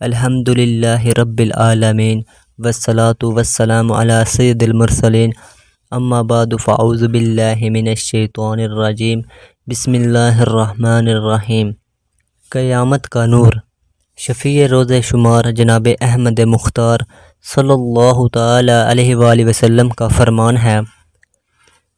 الحمد للہ رب العالمین والصلاة والسلام علی سید المرسلین. اما بعد فاعوذ باللہ من الشیطان الرجیم. بسم اللہ الرحمن الرحیم. قیامت کا نور. شفیع روز شمار جناب احمد مختار صلی اللہ تعالی علیہ وآلہ وسلم کا فرمان ہے.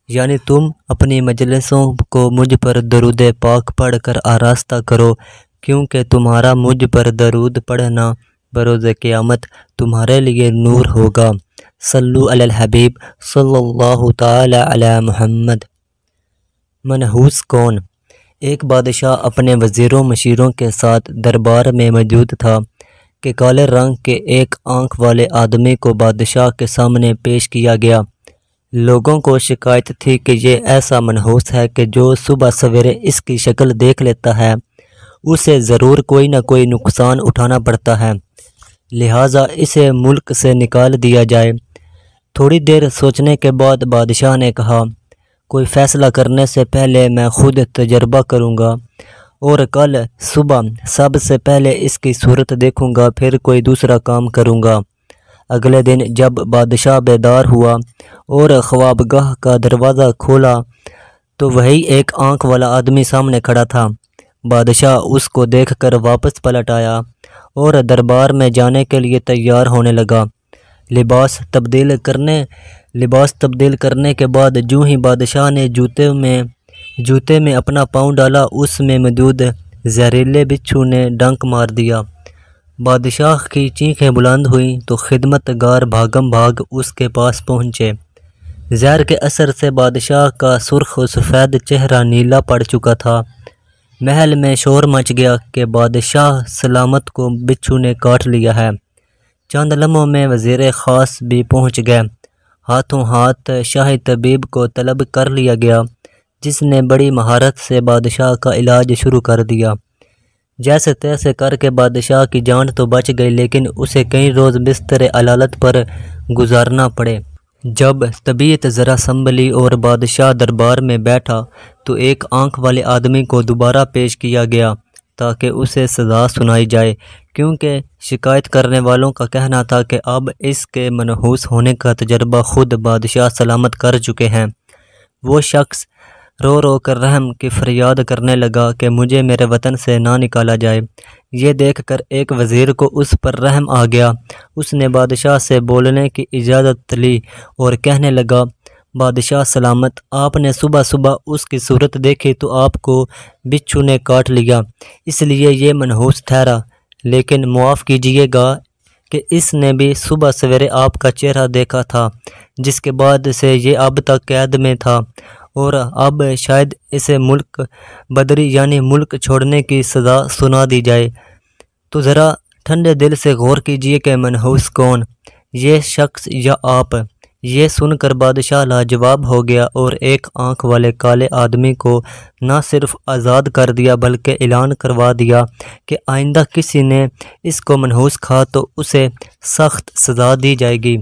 یعنی تم اپنی مجلسوں کو مجھ پر درود پاک پڑھ کر آراستہ کرو کیونکہ تمہارا مجھ پر درود پڑھنا بروز قیامت تمہارے لیے نور ہوگا۔ صلو علی الحبیب صلی اللہ تعالی علی محمد۔ منحوس کون؟ ایک بادشاہ اپنے وزیروں، مشیروں کے ساتھ دربار میں موجود تھا کہ کالے رنگ کے ایک آنکھ والے آدمی کو بادشاہ کے سامنے پیش کیا گیا۔ لوگوں کو شکایت تھی کہ یہ ایسا منحوس ہے کہ جو صبح سویرے اس کی شکل دیکھ لیتا ہے۔ اسے ضرور کوئی نہ کوئی نقصان اٹھانا پڑتا ہے۔ لہٰذا اسے ملک سے نکال دیا جائے۔ تھوڑی دیر سوچنے کے بعد بادشاہ نے کہا، کوئی فیصلہ کرنے سے پہلے میں خود تجربہ کروں گا، اور کل صبح سب سے پہلے اس کی صورت دیکھوں گا، پھر کوئی دوسرا کام کروں گا۔ اگلے دن جب بادشاہ بیدار ہوا اور خوابگاہ کا دروازہ کھولا، تو وہی ایک آنکھ والا آدمی سامنے کھڑا تھا۔ بادشاہ اس کو دیکھ کر واپس پلٹ آیا اور دربار میں جانے کے لیے تیار ہونے لگا۔ لباس تبدیل کرنے، لباس تبدیل کرنے کے بعد جو ہی بادشاہ نے جوتے میں جوتے میں اپنا پاؤں ڈالا، اس میں موجود زہریلے بچھو نے ڈنک مار دیا۔ بادشاہ کی چینخیں بلند ہوئیں تو خدمت گار بھاگم بھاگ اس کے پاس پہنچے۔ زہر کے اثر سے بادشاہ کا سرخ و سفید چہرہ نیلا پڑ چکا تھا۔ محل میں شور مچ گیا کہ بادشاہ سلامت کو بچھو نے کاٹ لیا ہے۔ چند لمحوں میں وزیر خاص بھی پہنچ گئے۔ ہاتھوں ہاتھ شاہی طبیب کو طلب کر لیا گیا، جس نے بڑی مہارت سے بادشاہ کا علاج شروع کر دیا۔ جیسے تیسے کر کے بادشاہ کی جان تو بچ گئی، لیکن اسے کئی روز بستر علالت پر گزارنا پڑے۔ جب طبیعت ذرا سنبھلی اور بادشاہ دربار میں بیٹھا تو ایک آنکھ والے آدمی کو دوبارہ پیش کیا گیا تاکہ اسے سزا سنائی جائے، کیونکہ شکایت کرنے والوں کا کہنا تھا کہ اب اس کے منحوس ہونے کا تجربہ خود بادشاہ سلامت کر چکے ہیں۔ وہ شخص رو رو کر رحم کی فریاد کرنے لگا کہ مجھے میرے وطن سے نہ نکالا جائے۔ یہ دیکھ کر ایک وزیر کو اس پر رحم آ گیا۔ اس نے بادشاہ سے بولنے کی اجازت لی اور کہنے لگا، بادشاہ سلامت، آپ نے صبح صبح اس کی صورت دیکھی تو آپ کو بچھو نے کاٹ لیا۔ اس لیے یہ منحوس ٹھہرا۔ لیکن معاف کیجیے گا کہ اس نے بھی صبح سویرے آپ کا چہرہ دیکھا تھا، جس کے بعد سے یہ اب تک قید میں تھا۔ اور اب شاید اسے ملک بدری یعنی ملک چھوڑنے کی سزا سنا دی جائے۔ تو ذرا ٹھنڈے دل سے غور کیجیے کہ منحوس کون۔ یہ شخص یا آپ؟ یہ سن کر بادشاہ لاجواب ہو گیا اور ایک آنکھ والے کالے آدمی کو نہ صرف آزاد کر دیا بلکہ اعلان کروا دیا کہ آئندہ کسی نے اس کو منحوس کھا تو اسے سخت سزا دی جائے گی۔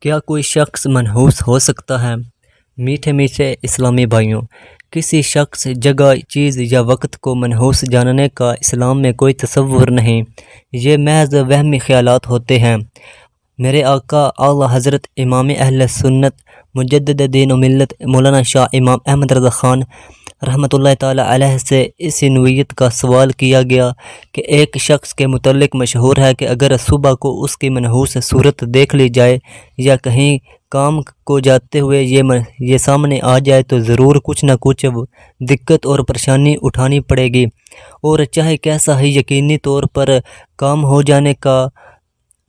کیا کوئی شخص منحوس ہو سکتا ہے؟ میٹھے میٹھے اسلامی بھائیوں، کسی شخص، جگہ، چیز یا وقت کو منحوس جاننے کا اسلام میں کوئی تصور نہیں۔ یہ محض وہمی خیالات ہوتے ہیں۔ میرے آقا اعلیٰ حضرت امام اہل سنت، مجدد دین و ملت مولانا شاہ امام احمد رضا خان رحمۃ اللہ تعالیٰ علیہ سے اسی نوعیت کا سوال کیا گیا کہ ایک شخص کے متعلق مشہور ہے کہ اگر صبح کو اس کی منحوس صورت دیکھ لی جائے یا کہیں کام کو جاتے ہوئے یہ یہ سامنے آ جائے تو ضرور کچھ نہ کچھ دقت اور پریشانی اٹھانی پڑے گی اور چاہے کیسا ہی یقینی طور پر کام ہو جانے کا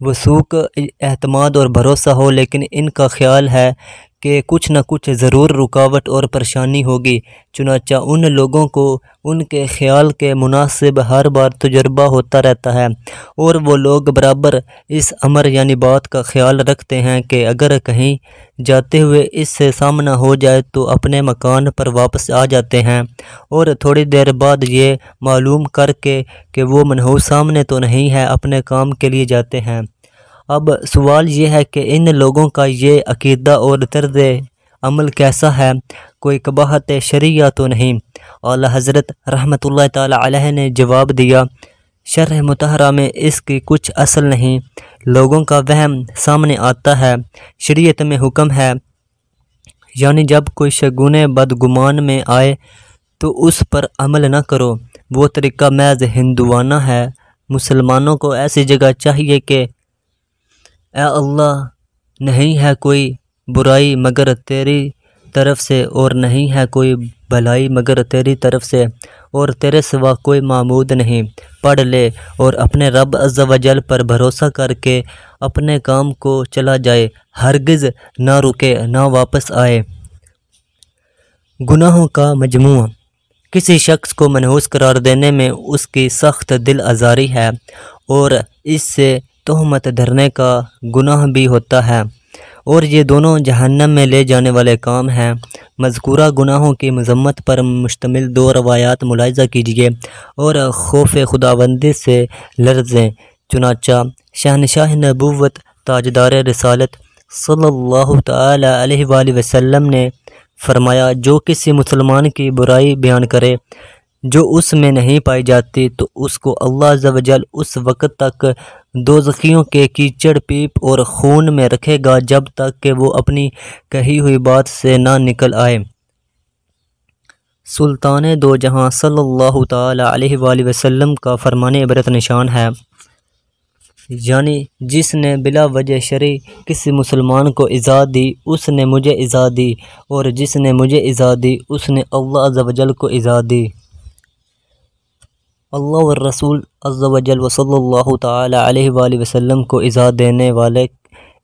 وثوق اعتماد اور بھروسہ ہو، لیکن ان کا خیال ہے کہ کچھ نہ کچھ ضرور رکاوٹ اور پریشانی ہوگی۔ چنانچہ ان لوگوں کو ان کے خیال کے مناسب ہر بار تجربہ ہوتا رہتا ہے، اور وہ لوگ برابر اس امر یعنی بات کا خیال رکھتے ہیں کہ اگر کہیں جاتے ہوئے اس سے سامنا ہو جائے تو اپنے مکان پر واپس آ جاتے ہیں۔ اور تھوڑی دیر بعد یہ معلوم کر کے کہ وہ منحوس سامنے تو نہیں ہے، اپنے کام کے لیے جاتے ہیں۔ اب سوال یہ ہے کہ ان لوگوں کا یہ عقیدہ اور طرز عمل کیسا ہے؟ کوئی قباحت شریعہ تو نہیں۔ اعلیٰ حضرت رحمۃ اللہ تعالیٰ علیہ نے جواب دیا، شرح متحرہ میں اس کی کچھ اصل نہیں۔ لوگوں کا وہم سامنے آتا ہے، شریعت میں حکم ہے۔ یعنی جب کوئی شگون بدگمان میں آئے تو اس پر عمل نہ کرو۔ وہ طریقہ محض ہندوانہ ہے۔ مسلمانوں کو ایسی جگہ چاہیے کہ اے اللہ، نہیں ہے کوئی برائی مگر تیری طرف سے اور نہیں ہے کوئی بھلائی مگر تیری طرف سے اور تیرے سوا کوئی معمود نہیں۔ پڑھ لے اور اپنے رب عز و جل پر بھروسہ کر کے اپنے کام کو چلا جائے، ہرگز نہ رکے، نہ واپس آئے۔ گناہوں کا مجموعہ۔ کسی شخص کو منحوس قرار دینے میں اس کی سخت دل آزاری ہے اور اس سے تہمت دھرنے کا گناہ بھی ہوتا ہے۔ اور یہ دونوں جہنم میں لے جانے والے کام ہیں۔ مذکورہ گناہوں کی مذمت پر مشتمل دو روایات ملاحظہ کیجیے اور خوف خداوندی سے لرزیں۔ چنانچہ شہنشاہ نبوت، تاجدار رسالت صلی اللہ تعالی علیہ وآلہ وسلم نے فرمایا، جو کسی مسلمان کی برائی بیان کرے، جو اس میں نہیں پائی جاتی تو اس کو اللہ عز و جل اس وقت تک دوزخیوں کے کیچڑ پیپ اور خون میں رکھے گا جب تک کہ وہ اپنی کہی ہوئی بات سے نہ نکل آئے۔ سلطان دو جہاں صلی اللہ تعالی علیہ وآلہ وسلم کا فرمان عبرت نشان ہے۔ یعنی جس نے بلا وجہ شرع کسی مسلمان کو ایزا دی، اس نے مجھے ایزا دی اور جس نے مجھے ایزا دی، اس نے اللہ عز و جل کو ایزا دی۔ اللہ والرسول عز و جل و صلی اللہ تعالی علیہ وآلہ وسلم کو ایزا دینے والے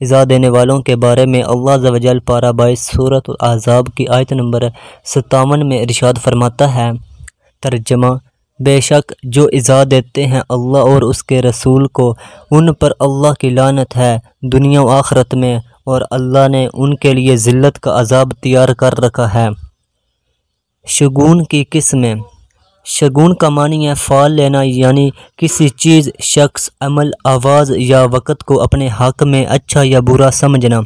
ایزا دینے والوں کے بارے میں اللہ عز و جل پارہ بائیس صورت العذاب کی آیت نمبر ستاون میں ارشاد فرماتا ہے۔ ترجمہ بے شک جو ایزا دیتے ہیں اللہ اور اس کے رسول کو، ان پر اللہ کی لانت ہے دنیا و آخرت میں، اور اللہ نے ان کے لیے ذلت کا عذاب تیار کر رکھا ہے۔ شگون کی قسمیں شگون کا معنی ہے فال لینا یعنی کسی چیز، شخص، عمل، آواز یا وقت کو اپنے حق میں اچھا یا برا سمجھنا۔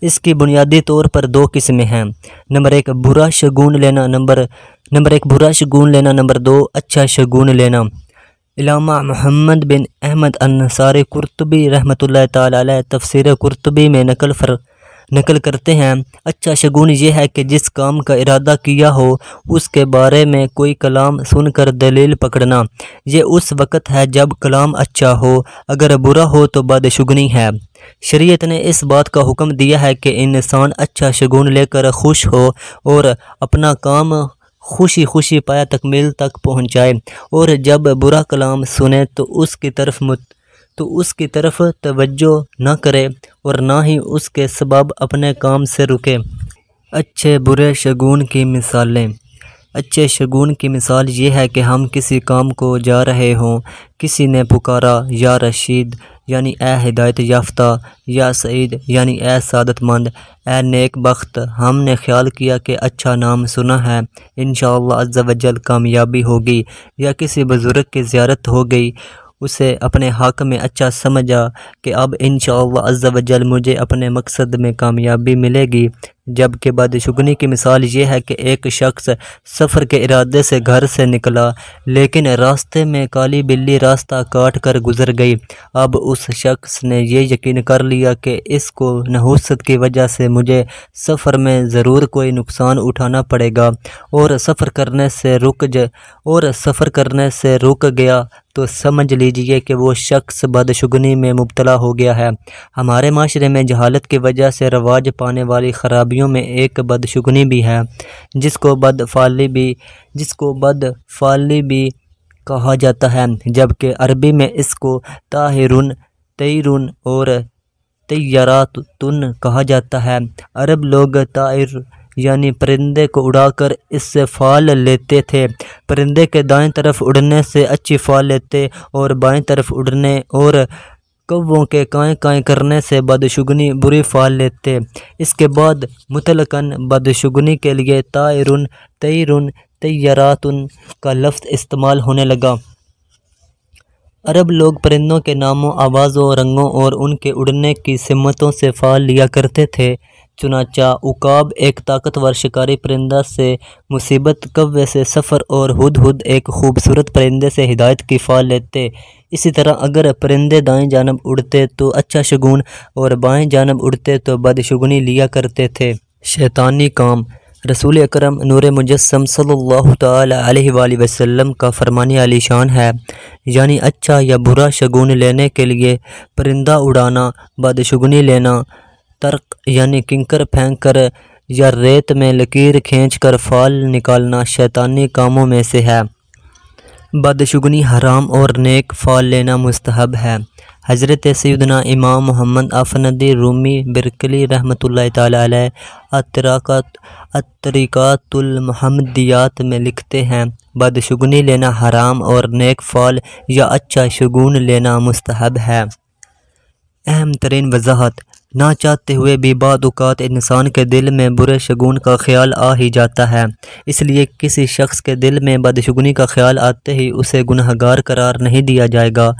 اس کی بنیادی طور پر دو قسمیں ہیں۔ نمبر ایک، برا شگون لینا، نمبر نمبر ایک، برا شگون لینا، نمبر دو اچھا شگون لینا۔ علامہ محمد بن احمد انصار قرطبی رحمۃ اللہ تعالی علیہ تفسیر قرطبی میں نقل فر نقل کرتے ہیں۔ اچھا شگون یہ ہے کہ جس کام کا ارادہ کیا ہو، اس کے بارے میں کوئی کلام سن کر دلیل پکڑنا۔ یہ اس وقت ہے جب کلام اچھا ہو، اگر برا ہو تو بد شگنی ہے۔ شریعت نے اس بات کا حکم دیا ہے کہ انسان اچھا شگون لے کر خوش ہو اور اپنا کام خوشی خوشی پایا تکمیل تک پہنچائے۔ اور جب برا کلام سنے تو اس کی طرف مت تو اس کی طرف توجہ نہ کرے اور نہ ہی اس کے سبب اپنے کام سے رکے۔ اچھے برے شگون کی مثالیں۔ اچھے شگون کی مثال یہ ہے کہ ہم کسی کام کو جا رہے ہوں، کسی نے پکارا، یا رشید یعنی اے ہدایت یافتہ، یا سعید یعنی اے سعادت مند، اے نیک بخت۔ ہم نے خیال کیا کہ اچھا نام سنا ہے، انشاءاللہ عز و جل کامیابی ہوگی، یا کسی بزرگ کی زیارت ہو گئی۔ اسے اپنے حق میں اچھا سمجھا کہ اب انشاءاللہ عز و جل مجھے اپنے مقصد میں کامیابی ملے گی۔ جبکہ بد شگنی کی مثال یہ ہے کہ ایک شخص سفر کے ارادے سے گھر سے نکلا، لیکن راستے میں کالی بلی راستہ کاٹ کر گزر گئی۔ اب اس شخص نے یہ یقین کر لیا کہ اس کو نحوست کی وجہ سے مجھے سفر میں ضرور کوئی نقصان اٹھانا پڑے گا۔ اور سفر کرنے سے رک ج، اور سفر کرنے سے رک گیا۔ تو سمجھ لیجیے کہ وہ شخص بدشگنی میں مبتلا ہو گیا ہے۔ ہمارے معاشرے میں جہالت کی وجہ سے رواج پانے والی خرابیوں میں ایک بدشگنی بھی ہے، جس کو بد فالی بھی، جس کو بد فالی بھی کہا جاتا ہے، جبکہ عربی میں اس کو طاہرن تیرن اور تیراتن کہا جاتا ہے۔ عرب لوگ طائر یعنی پرندے کو اڑا کر اس سے فال لیتے تھے۔ پرندے کے دائیں طرف اڑنے سے اچھی فال لیتے اور بائیں طرف اڑنے اور کووں کے کائیں کائیں کرنے سے بدشگنی بری فال لیتے۔ اس کے بعد متلقن بدشگنی کے لیے طائرن تیرن تیراتن کا لفظ استعمال ہونے لگا۔ عرب لوگ پرندوں کے ناموں، آوازوں، رنگوں اور ان کے اڑنے کی سمتوں سے فال لیا کرتے تھے۔ چنانچہ عقاب ایک طاقتور شکاری پرندہ سے مصیبت کوے سے سفر اور ہد ہد ایک خوبصورت پرندے سے ہدایت کی فال لیتے۔ اسی طرح اگر پرندے دائیں جانب اڑتے تو اچھا شگون اور بائیں جانب اڑتے تو بدشگنی لیا کرتے تھے۔ شیطانی کام۔ رسول اکرم نور مجسم صلی اللہ تعالی علیہ وآلہ وسلم کا فرمانی علی شان ہے۔ یعنی اچھا یا برا شگون لینے کے لیے پرندہ اڑانا بدشگنی لینا ترق یعنی کنکر پھینک کر یا ریت میں لکیر کھینچ کر فال نکالنا شیطانی کاموں میں سے ہے۔ بدشگنی حرام اور نیک فال لینا مستحب ہے۔ حضرت سیدنا امام محمد افندی رومی برکلی رحمۃ اللہ تعالی علیہ اطراقات اطریقات المحمدیات میں لکھتے ہیں بدشگنی لینا حرام اور نیک فال یا اچھا شگون لینا مستحب ہے۔ اہم ترین وضاحت نہ چاہتے ہوئے بھی بعض اوقات انسان کے دل میں برے شگون کا خیال آ ہی جاتا ہے۔ اس لیے کسی شخص کے دل میں بدشگنی کا خیال آتے ہی اسے گناہ گار قرار نہیں دیا جائے گا،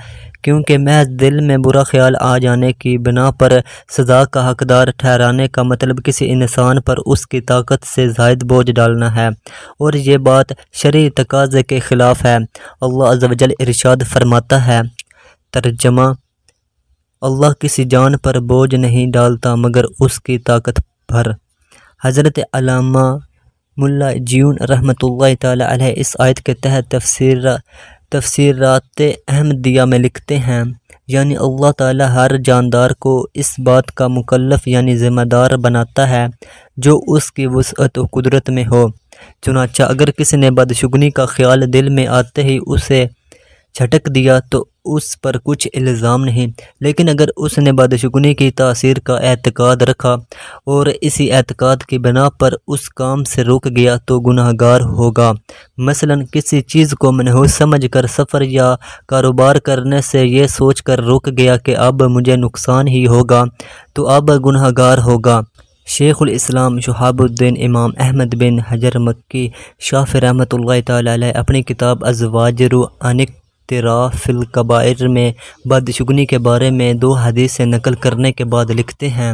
کیونکہ محض دل میں برا خیال آ جانے کی بنا پر سزا کا حقدار ٹھہرانے کا مطلب کسی انسان پر اس کی طاقت سے زائد بوجھ ڈالنا ہے۔ اور یہ بات شرعی تقاضے کے خلاف ہے۔ اللہ عز و جل ارشاد فرماتا ہے، ترجمہ اللہ کسی جان پر بوجھ نہیں ڈالتا مگر اس کی طاقت پر۔ حضرت علامہ ملا جیون رحمۃ اللہ تعالی علیہ اس آیت کے تحت تفسیر تفسیرات احمدیہ میں لکھتے ہیں یعنی اللہ تعالی ہر جاندار کو اس بات کا مکلف یعنی ذمہ دار بناتا ہے جو اس کی وسعت و قدرت میں ہو۔ چنانچہ اگر کسی نے بدشگنی کا خیال دل میں آتے ہی اسے جھٹک دیا تو اس پر کچھ الزام نہیں۔ لیکن اگر اس نے بدشگنی کی تاثیر کا اعتقاد رکھا اور اسی اعتقاد کی بنا پر اس کام سے رک گیا تو گناہ گار ہوگا۔ مثلا کسی چیز کو منحوس سمجھ کر سفر یا کاروبار کرنے سے یہ سوچ کر رک گیا کہ اب مجھے نقصان ہی ہوگا تو اب گناہ گار ہوگا۔ شیخ الاسلام شہاب الدین امام احمد بن حجر مکی شاف رحمۃ اللہ تعالی علیہ اپنی کتاب ازواجر انک فی القبائر میں بدشگنی کے بارے میں دو حدیث نقل کرنے کے بعد لکھتے ہیں۔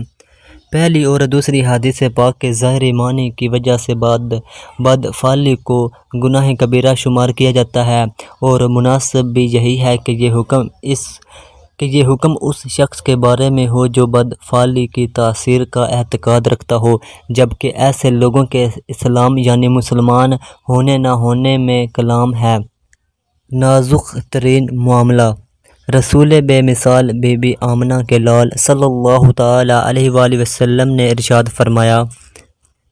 پہلی اور دوسری حدیث پاک کے ظاہری معنی کی وجہ سے بعد بد فالی کو گناہ کبیرہ شمار کیا جاتا ہے اور مناسب بھی یہی ہے کہ یہ حکم اس، کہ یہ حکم اس شخص کے بارے میں ہو جو بد فالی کی تاثیر کا اعتقاد رکھتا ہو، جبکہ ایسے لوگوں کے اسلام یعنی مسلمان ہونے نہ ہونے میں کلام ہے۔ نازک ترین معاملہ۔ رسول بے مثال بی بی آمنہ کے لال صلی اللہ تعالی علیہ وآلہ وسلم نے ارشاد فرمایا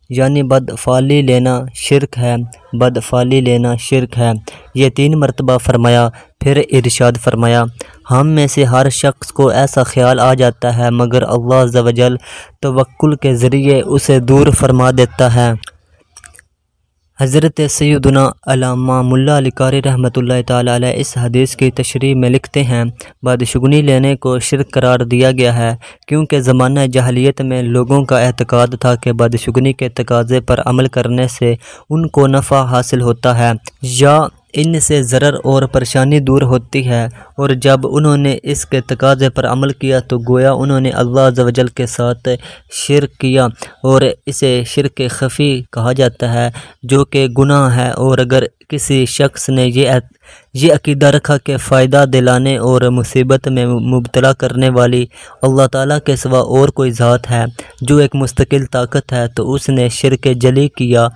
یعنی بد فالی لینا شرک ہے، بد فالی لینا شرک ہے۔ یہ تین مرتبہ فرمایا، پھر ارشاد فرمایا، ہم میں سے ہر شخص کو ایسا خیال آ جاتا ہے مگر اللہ عز و جل توکل کے ذریعے اسے دور فرما دیتا ہے۔ حضرت سیدنا علامہ ملا علی قاری رحمۃ اللہ تعالی علیہ اس حدیث کی تشریح میں لکھتے ہیں بدشگنی لینے کو شرک قرار دیا گیا ہے، کیونکہ زمانہ جہلیت میں لوگوں کا اعتقاد تھا کہ بدشگنی کے تقاضے پر عمل کرنے سے ان کو نفع حاصل ہوتا ہے۔ یا ان سے ضرر اور پریشانی دور ہوتی ہے، اور جب انہوں نے اس کے تقاضے پر عمل کیا تو گویا انہوں نے اللہ عز و جل کے ساتھ شرک کیا، اور اسے شرک خفی کہا جاتا ہے، جو کہ گناہ ہے۔ اور اگر کسی شخص نے یہ یہ عقیدہ رکھا کہ فائدہ دلانے اور مصیبت میں مبتلا کرنے والی اللہ تعالیٰ کے سوا اور کوئی ذات ہے، جو ایک مستقل طاقت ہے، تو اس نے شرک جلی کیا۔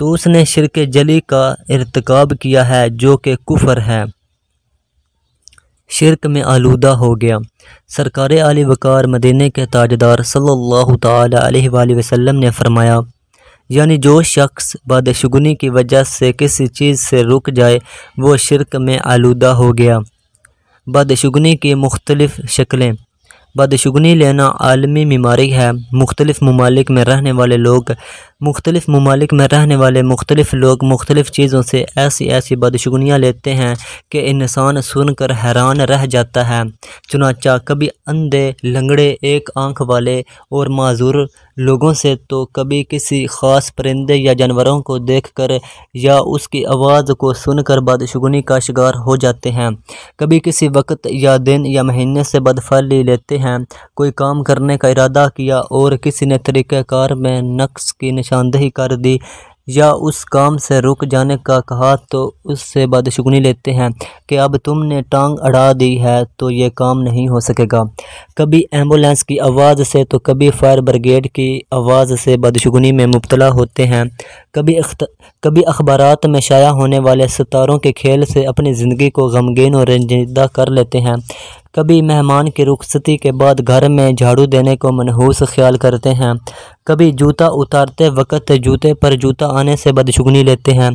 تو اس نے شرک جلی کا ارتکاب کیا ہے جو کہ کفر ہے۔ شرک میں آلودہ ہو گیا۔ سرکار علی وقار مدینہ کے تاجدار صلی اللہ تعالی علیہ وآلہ وسلم نے فرمایا یعنی جو شخص بدشگنی کی وجہ سے کسی چیز سے رک جائے، وہ شرک میں آلودہ ہو گیا۔ بدشگنی کی مختلف شکلیں۔ بدشگنی لینا عالمی بیماری ہے۔ مختلف ممالک میں رہنے والے لوگ، مختلف ممالک میں رہنے والے مختلف لوگ مختلف چیزوں سے ایسی ایسی بدشگنیاں لیتے ہیں کہ انسان سن کر حیران رہ جاتا ہے۔ چنانچہ کبھی اندھے، لنگڑے، ایک آنکھ والے اور معذور لوگوں سے تو کبھی کسی خاص پرندے یا جانوروں کو دیکھ کر یا اس کی آواز کو سن کر بدشگونی کا شکار ہو جاتے ہیں۔ کبھی کسی وقت یا دن یا مہینے سے بدفعلی لیتے ہیں۔ کوئی کام کرنے کا ارادہ کیا اور کسی نے طریقہ کار میں نقص کی نشاندہی کر دی۔ یا اس کام سے رک جانے کا کہا تو اس سے بدشگونی لیتے ہیں کہ اب تم نے ٹانگ اڑا دی ہے تو یہ کام نہیں ہو سکے گا۔ کبھی ایمبولینس کی آواز سے تو کبھی فائر بریگیڈ کی آواز سے بدشگونی میں مبتلا ہوتے ہیں۔ کبھی کبھی اخبارات میں شائع ہونے والے ستاروں کے کھیل سے اپنی زندگی کو غمگین اور رنجیدہ کر لیتے ہیں۔ کبھی مہمان کی رخصتی کے بعد گھر میں جھاڑو دینے کو منحوس خیال کرتے ہیں۔ کبھی جوتا اتارتے وقت جوتے پر جوتا آنے سے بدشگنی لیتے ہیں۔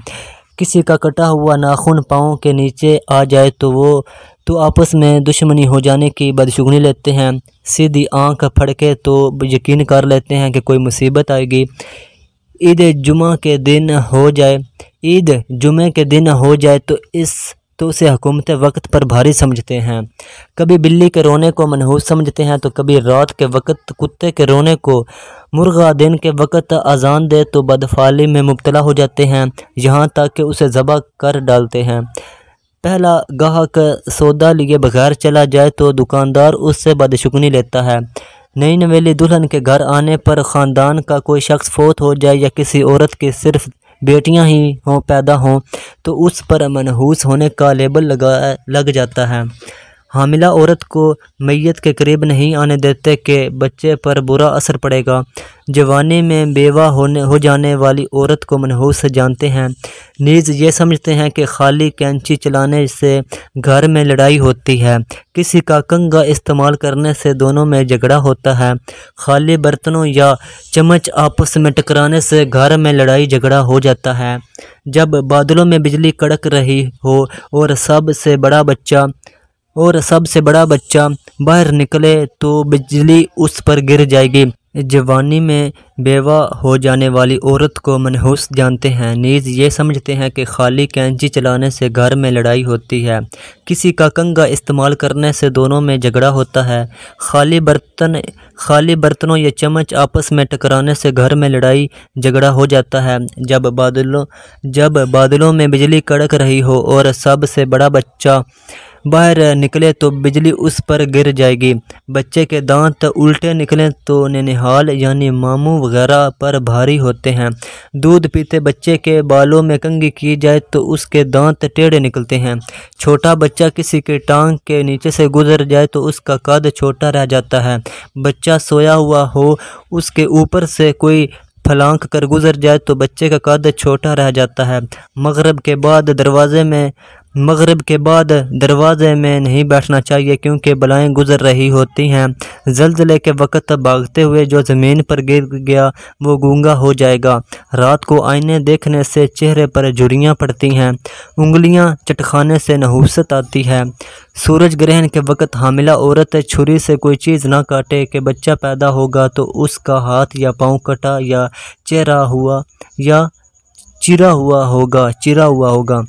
کسی کا کٹا ہوا ناخن پاؤں کے نیچے آ جائے تو وہ تو آپس میں دشمنی ہو جانے کی بدشگنی لیتے ہیں۔ سیدھی آنکھ پھڑکے تو یقین کر لیتے ہیں کہ کوئی مصیبت آئے گی۔ عید جمعہ کے دن ہو جائے۔ عید جمعہ کے دن ہو جائے تو اس تو اسے حکومت وقت پر بھاری سمجھتے ہیں۔ کبھی بلی کے رونے کو منحوس سمجھتے ہیں تو کبھی رات کے وقت کتے کے رونے کو مرغا دن کے وقت اذان دے تو بدفعلی میں مبتلا ہو جاتے ہیں۔ یہاں تک کہ اسے ذبح کر ڈالتے ہیں۔ پہلا گاہک سودا لیے بغیر چلا جائے تو دکاندار اس سے بدشگنی لیتا ہے۔ نئی نویلی دلہن کے گھر آنے پر خاندان کا کوئی شخص فوت ہو جائے یا کسی عورت کی صرف بیٹیاں ہی ہوں، پیدا ہوں، تو اس پر منحوس ہونے کا لیبل لگا لگ جاتا ہے۔ حاملہ عورت کو میت کے قریب نہیں آنے دیتے کہ بچے پر برا اثر پڑے گا۔ جوانی میں بیوہ ہونے ہو جانے والی عورت کو منحوس جانتے ہیں۔ نیز یہ سمجھتے ہیں کہ خالی کینچی چلانے سے گھر میں لڑائی ہوتی ہے۔ کسی کا کنگا استعمال کرنے سے دونوں میں جھگڑا ہوتا ہے۔ خالی برتنوں یا چمچ آپس میں ٹکرانے سے گھر میں لڑائی جھگڑا ہو جاتا ہے۔ جب بادلوں میں بجلی کڑک رہی ہو اور سب سے بڑا بچہ اور سب سے بڑا بچہ باہر نکلے تو بجلی اس پر گر جائے گی۔ جوانی میں بیوہ ہو جانے والی عورت کو منحوس جانتے ہیں۔ نیز یہ سمجھتے ہیں کہ خالی کینچی چلانے سے گھر میں لڑائی ہوتی ہے۔ کسی کا کنگا استعمال کرنے سے دونوں میں جھگڑا ہوتا ہے۔ خالی برتن، خالی برتنوں یا چمچ آپس میں ٹکرانے سے گھر میں لڑائی جھگڑا ہو جاتا ہے۔ جب بادلوں جب بادلوں میں بجلی کڑک رہی ہو اور سب سے بڑا بچہ باہر نکلے تو بجلی اس پر گر جائے گی۔ بچے کے دانت الٹے نکلیں تو ننہال یعنی ماموں وغیرہ پر بھاری ہوتے ہیں۔ دودھ پیتے بچے کے بالوں میں کنگھی کی جائے تو اس کے دانت ٹیڑھے نکلتے ہیں۔ چھوٹا بچہ کسی کے ٹانگ کے نیچے سے گزر جائے تو اس کا قد چھوٹا رہ جاتا ہے۔ بچہ سویا ہوا ہو، اس کے اوپر سے کوئی پھلانک کر گزر جائے تو بچے کا قد چھوٹا رہ جاتا ہے۔ مغرب کے بعد دروازے میں مغرب کے بعد دروازے میں نہیں بیٹھنا چاہیے کیونکہ بلائیں گزر رہی ہوتی ہیں۔ زلزلے کے وقت بھاگتے ہوئے جو زمین پر گر گیا، وہ گونگا ہو جائے گا۔ رات کو آئینے دیکھنے سے چہرے پر جھریاں پڑتی ہیں، انگلیاں چٹخانے سے نحوست آتی ہے سورج گرہن کے وقت حاملہ عورت چھری سے کوئی چیز نہ کاٹے کہ بچہ پیدا ہوگا تو اس کا ہاتھ یا پاؤں کٹا یا چہرہ ہوا یا چرا ہوا ہوگا چرا ہوا ہوگا۔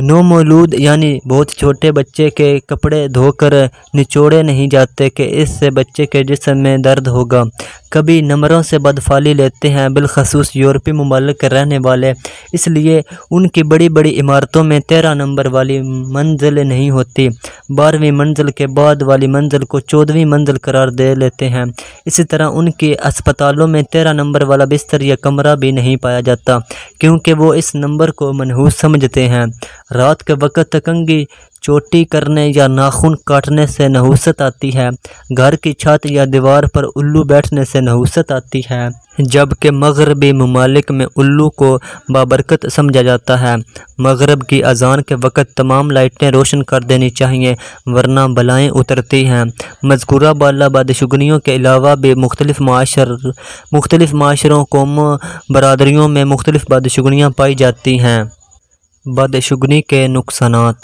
نومولود یعنی بہت چھوٹے بچے کے کپڑے دھو کر نچوڑے نہیں جاتے کہ اس سے بچے کے جسم میں درد ہوگا۔ کبھی نمبروں سے بدفالی لیتے ہیں بالخصوص یورپی ممالک کے رہنے والے۔ اس لیے ان کی بڑی بڑی عمارتوں میں تیرہ نمبر والی منزل نہیں ہوتی۔ بارہویں منزل کے بعد والی منزل کو چودھویں منزل قرار دے لیتے ہیں۔ اسی طرح ان کی اسپتالوں میں تیرہ نمبر والا بستر یا کمرہ بھی نہیں پایا جاتا، کیونکہ وہ اس نمبر کو منحوس سمجھتے ہیں۔ رات کے وقت کنگھی چوٹی کرنے یا ناخن کاٹنے سے نحوست آتی ہے۔ گھر کی چھت یا دیوار پر الو بیٹھنے سے نحوست آتی ہے، جبکہ مغربی ممالک میں الو کو بابرکت سمجھا جاتا ہے۔ مغرب کی اذان کے وقت تمام لائٹیں روشن کر دینی چاہیے، ورنہ بلائیں اترتی ہیں۔ مذکورہ بالا بادشگنیوں کے علاوہ بھی مختلف معاشر، مختلف معاشروں، قوموں، برادریوں میں مختلف بادشگنیاں پائی جاتی ہیں۔ بدشگنی کے نقصانات۔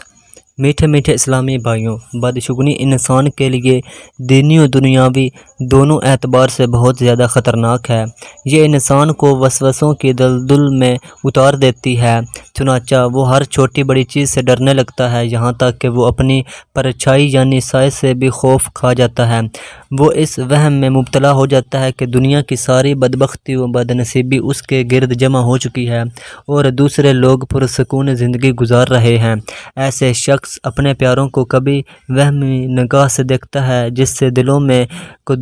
میٹھے میٹھے اسلامی بھائیوں بدشگنی انسان کے لیے دینی و دنیاوی دونوں اعتبار سے بہت زیادہ خطرناک ہے۔ یہ انسان کو وسوسوں کی دلدل میں اتار دیتی ہے، چنانچہ وہ ہر چھوٹی بڑی چیز سے ڈرنے لگتا ہے، یہاں تک کہ وہ اپنی پرچھائی یعنی سائے سے بھی خوف کھا جاتا ہے۔ وہ اس وہم میں مبتلا ہو جاتا ہے کہ دنیا کی ساری بدبختی و بد نصیبی اس کے گرد جمع ہو چکی ہے اور دوسرے لوگ پرسکون زندگی گزار رہے ہیں۔ ایسے شخص اپنے پیاروں کو کبھی وہمی نگاہ سے دیکھتا ہے، جس سے دلوں میں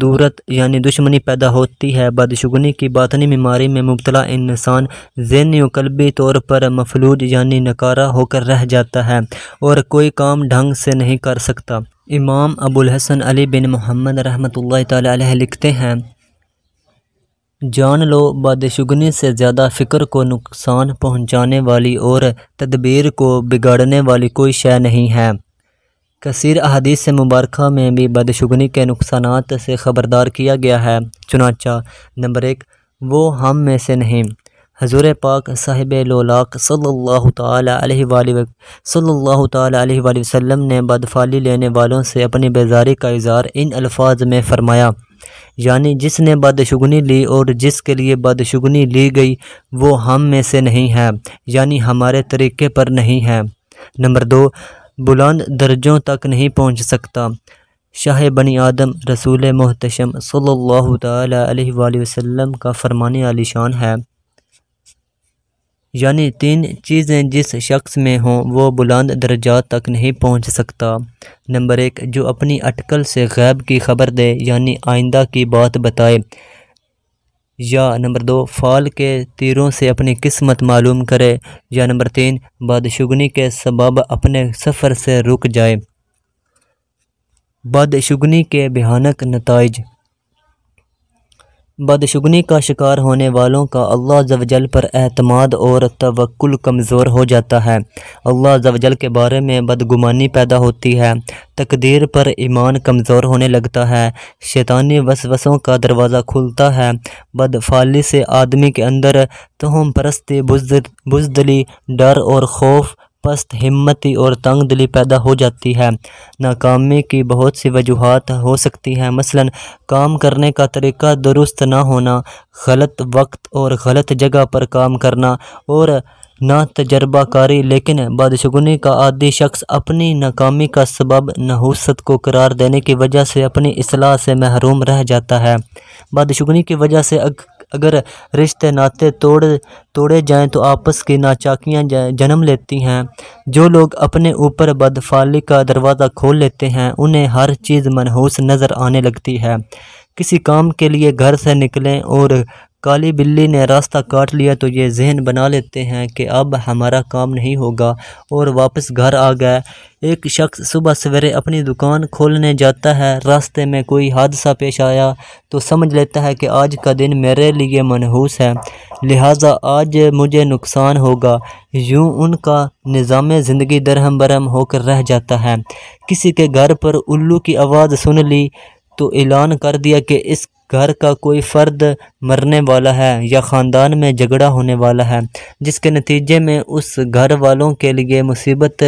قدورت یعنی دشمنی پیدا ہوتی ہے۔ بدشگنی کی باطنی بیماری میں مبتلا انسان ذہنی و قلبی طور پر مفلوج یعنی نکارہ ہو کر رہ جاتا ہے اور کوئی کام ڈھنگ سے نہیں کر سکتا۔ امام ابو الحسن علی بن محمد رحمۃ اللہ تعالی علیہ لکھتے ہیں، جان لو بدشگنی سے زیادہ فکر کو نقصان پہنچانے والی اور تدبیر کو بگاڑنے والی کوئی شے نہیں ہے۔ کثیر احادیث سے مبارکہ میں بھی بدشگنی کے نقصانات سے خبردار کیا گیا ہے۔ چنانچہ، نمبر ایک، وہ ہم میں سے نہیں۔ حضور پاک صاحب لولاق صلی اللہ تعالیٰ علیہ وآلہ صلی اللہ تعالیٰ علیہ وآلہ وسلم نے بدفالی لینے والوں سے اپنی بیزاری کا اظہار ان الفاظ میں فرمایا۔ یعنی جس نے بدشگنی لی اور جس کے لیے بدشگنی لی گئی، وہ ہم میں سے نہیں ہے یعنی ہمارے طریقے پر نہیں ہے۔ نمبر دو بلند درجوں تک نہیں پہنچ سکتا۔ شاہ بنی آدم رسول محتشم صلی اللہ تعالیٰ علیہ وآلہ وسلم کا فرمانی علی شان ہے۔ یعنی تین چیزیں جس شخص میں ہوں وہ بلند درجات تک نہیں پہنچ سکتا۔ نمبر ایک، جو اپنی اٹکل سے غیب کی خبر دے یعنی آئندہ کی بات بتائے۔ یا نمبر دو، فال کے تیروں سے اپنی قسمت معلوم کرے۔ یا نمبر تین، بدشگنی کے سبب اپنے سفر سے رک جائے۔ بدشگنی کے بھیانک نتائج۔ بدشگنی کا شکار ہونے والوں کا اللہ زوجل پر اعتماد اور توکل کمزور ہو جاتا ہے۔ اللہ زوجل کے بارے میں بدگمانی پیدا ہوتی ہے، تقدیر پر ایمان کمزور ہونے لگتا ہے۔ شیطانی وسوسوں کا دروازہ کھلتا ہے۔ بدفالی سے آدمی کے اندر تہم پرستی بزدلی، ڈر اور خوف پست ہمتی اور تنگ دلی پیدا ہو جاتی ہے۔ ناکامی کی بہت سی وجوہات ہو سکتی ہیں۔ مثلا، کام کرنے کا طریقہ درست نہ ہونا، غلط وقت اور غلط جگہ پر کام کرنا اور نا تجربہ کاری، لیکن بدشگنی کا عادی شخص اپنی ناکامی کا سبب نحوست کو قرار دینے کی وجہ سے اپنی اصلاح سے محروم رہ جاتا ہے۔ بدشگنی کی وجہ سے اگر رشتے ناطے توڑ توڑے جائیں تو آپس کی ناچاکیاں جنم لیتی ہیں۔ جو لوگ اپنے اوپر بدفالی کا دروازہ کھول لیتے ہیں، انہیں ہر چیز منحوس نظر آنے لگتی ہے۔ کسی کام کے لیے گھر سے نکلیں اور کالی بلی نے راستہ کاٹ لیا تو یہ ذہن بنا لیتے ہیں کہ اب ہمارا کام نہیں ہوگا اور واپس گھر آ گئے۔ ایک شخص صبح سویرے اپنی دکان کھولنے جاتا ہے، راستے میں کوئی حادثہ پیش آیا تو سمجھ لیتا ہے کہ آج کا دن میرے لیے منحوس ہے۔ لہٰذا آج مجھے نقصان ہوگا۔ یوں ان کا نظام زندگی درہم برہم ہو کر رہ جاتا ہے۔ کسی کے گھر پر الو کی آواز سن لی۔ تو اعلان کر دیا کہ اس گھر کا کوئی فرد مرنے والا ہے یا خاندان میں جھگڑا ہونے والا ہے، جس کے نتیجے میں اس گھر والوں کے لیے مصیبت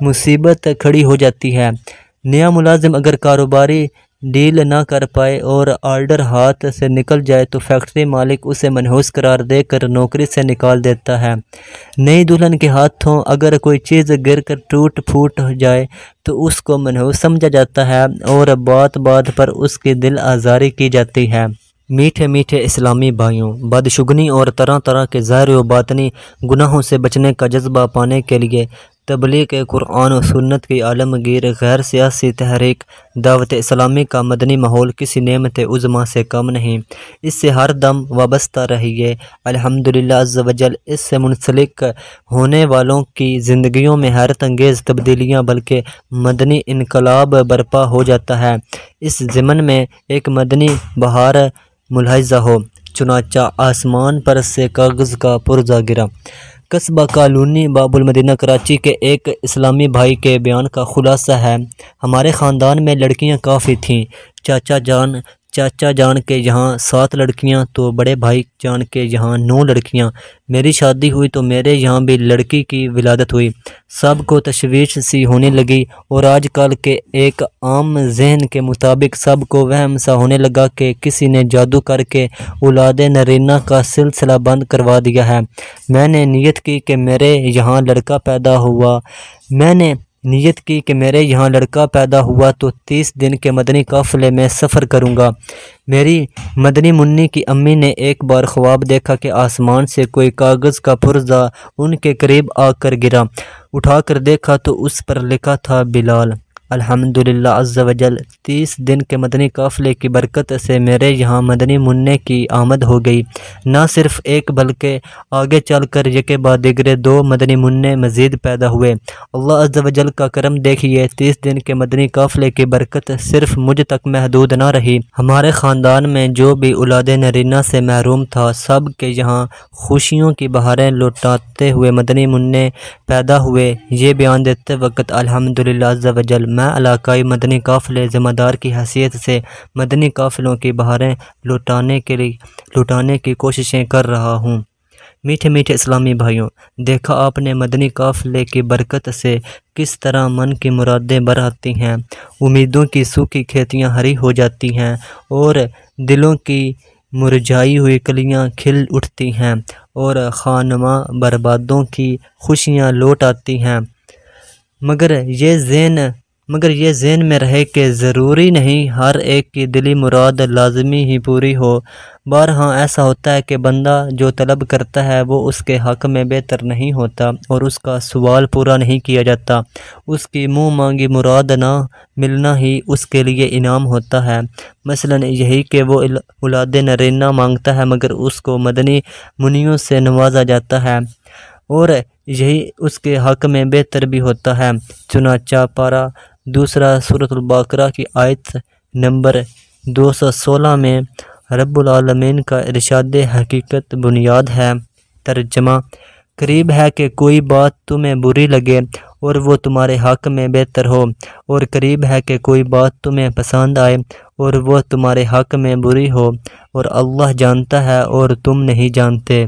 مصیبت کھڑی ہو جاتی ہے۔ نیا ملازم اگر کاروباری ڈیل نہ کر پائے اور آرڈر ہاتھ سے نکل جائے تو فیکٹری مالک اسے منحوس قرار دے کر نوکری سے نکال دیتا ہے۔ نئی دلہن کے ہاتھوں اگر کوئی چیز گر کر ٹوٹ پھوٹ ہو جائے تو اس کو منحوس سمجھا جاتا ہے اور بات بات پر اس کی دل آزاری کی جاتی ہے۔ میٹھے میٹھے اسلامی بھائیوں بدشگنی اور طرح طرح کے ظاہر و باطنی گناہوں سے بچنے کا جذبہ پانے کے لیے تبلیغ قرآن و سنت کی عالمگیر غیر سیاسی تحریک، دعوت اسلامی کا مدنی ماحول کسی نعمت عظما سے کم نہیں۔ اس سے ہر دم وابستہ رہیے۔ الحمدللہ عز و جل، اس سے منسلک ہونے والوں کی زندگیوں میں حیرت انگیز تبدیلیاں، بلکہ مدنی انقلاب برپا ہو جاتا ہے۔ اس ضمن میں ایک مدنی بہار ملاحظہ ہو، چنانچہ آسمان پر سے کاغذ کا پرزہ گرا۔ قصبہ کالونی باب المدینہ کراچی کے ایک اسلامی بھائی کے بیان کا خلاصہ ہے۔ ہمارے خاندان میں لڑکیاں کافی تھیں۔ چاچا جان چاچا جان کے یہاں سات لڑکیاں، تو بڑے بھائی جان کے یہاں نو لڑکیاں۔ میری شادی ہوئی تو میرے یہاں بھی لڑکی کی ولادت ہوئی۔ سب کو تشویش سی ہونے لگی اور آج کل کے ایک عام ذہن کے مطابق سب کو وہم سا ہونے لگا کہ کسی نے جادو کر کے اولاد نرینہ کا سلسلہ بند کروا دیا ہے۔ میں نے نیت کی کہ میرے یہاں لڑکا پیدا ہوا۔ میں نے نیت کی کہ میرے یہاں لڑکا پیدا ہوا تو تیس دن کے مدنی قافلے میں سفر کروں گا۔ میری مدنی منی کی امی نے ایک بار خواب دیکھا کہ آسمان سے کوئی کاغذ کا پرزہ ان کے قریب آ کر گرا۔ اٹھا کر دیکھا تو اس پر لکھا تھا بلال۔ الحمد للہ و جل تیس دن کے مدنی قافلے کی برکت سے میرے یہاں مدنی منع کی آمد ہو گئی۔ نہ صرف ایک بلکہ آگے چل کر یکے بعد دیگرے دو مدنی منع مزید پیدا ہوئے۔ اللہ و جل کا کرم دیکھیے، تیس دن کے مدنی قافلے کی برکت صرف مجھ تک محدود نہ رہی۔ ہمارے خاندان میں جو بھی اولاد نرینہ سے محروم تھا، سب کے یہاں خوشیوں کی بہاریں لوٹاتے ہوئے مدنی منع پیدا ہوئے۔ یہ بیان دیتے وقت الحمد للہ و جل میں علاقائی مدنی قافلے ذمہ دار کی حیثیت سے مدنی قافلوں کی بہاریں لوٹانے کے لیے لوٹانے کی کوششیں کر رہا ہوں۔ میٹھے میٹھے اسلامی بھائیوں، دیکھا آپ نے مدنی قافلے کی برکت سے کس طرح من کی مرادیں بر آتی ہیں۔ امیدوں کی سوکھی کھیتیاں ہری ہو جاتی ہیں اور دلوں کی مرجائی ہوئی کلیاں کھل اٹھتی ہیں اور خانمہ بربادوں کی خوشیاں لوٹ آتی ہیں۔ مگر یہ ذہن مگر یہ ذہن میں رہے کہ ضروری نہیں ہر ایک کی دلی مراد لازمی ہی پوری ہو۔ بارہاں، ایسا ہوتا ہے کہ بندہ جو طلب کرتا ہے وہ اس کے حق میں بہتر نہیں ہوتا اور اس کا سوال پورا نہیں کیا جاتا۔ اس کی منہ مانگی مراد نہ ملنا ہی اس کے لیے انعام ہوتا ہے۔ مثلا یہی کہ وہ اولاد نرینہ مانگتا ہے مگر اس کو مدنی منیوں سے نوازا جاتا ہے اور یہی اس کے حق میں بہتر بھی ہوتا ہے۔ چنانچہ پارا دوسرا صورت الباقرہ کی آیت نمبر دو سو سولہ میں رب العالمین کا ارشاد حقیقت بنیاد ہے۔ ترجمہ قریب ہے کہ کوئی بات تمہیں بری لگے اور وہ تمہارے حق میں بہتر ہو، اور قریب ہے کہ کوئی بات تمہیں پسند آئے اور وہ تمہارے حق میں بری ہو، اور اللہ جانتا ہے اور تم نہیں جانتے۔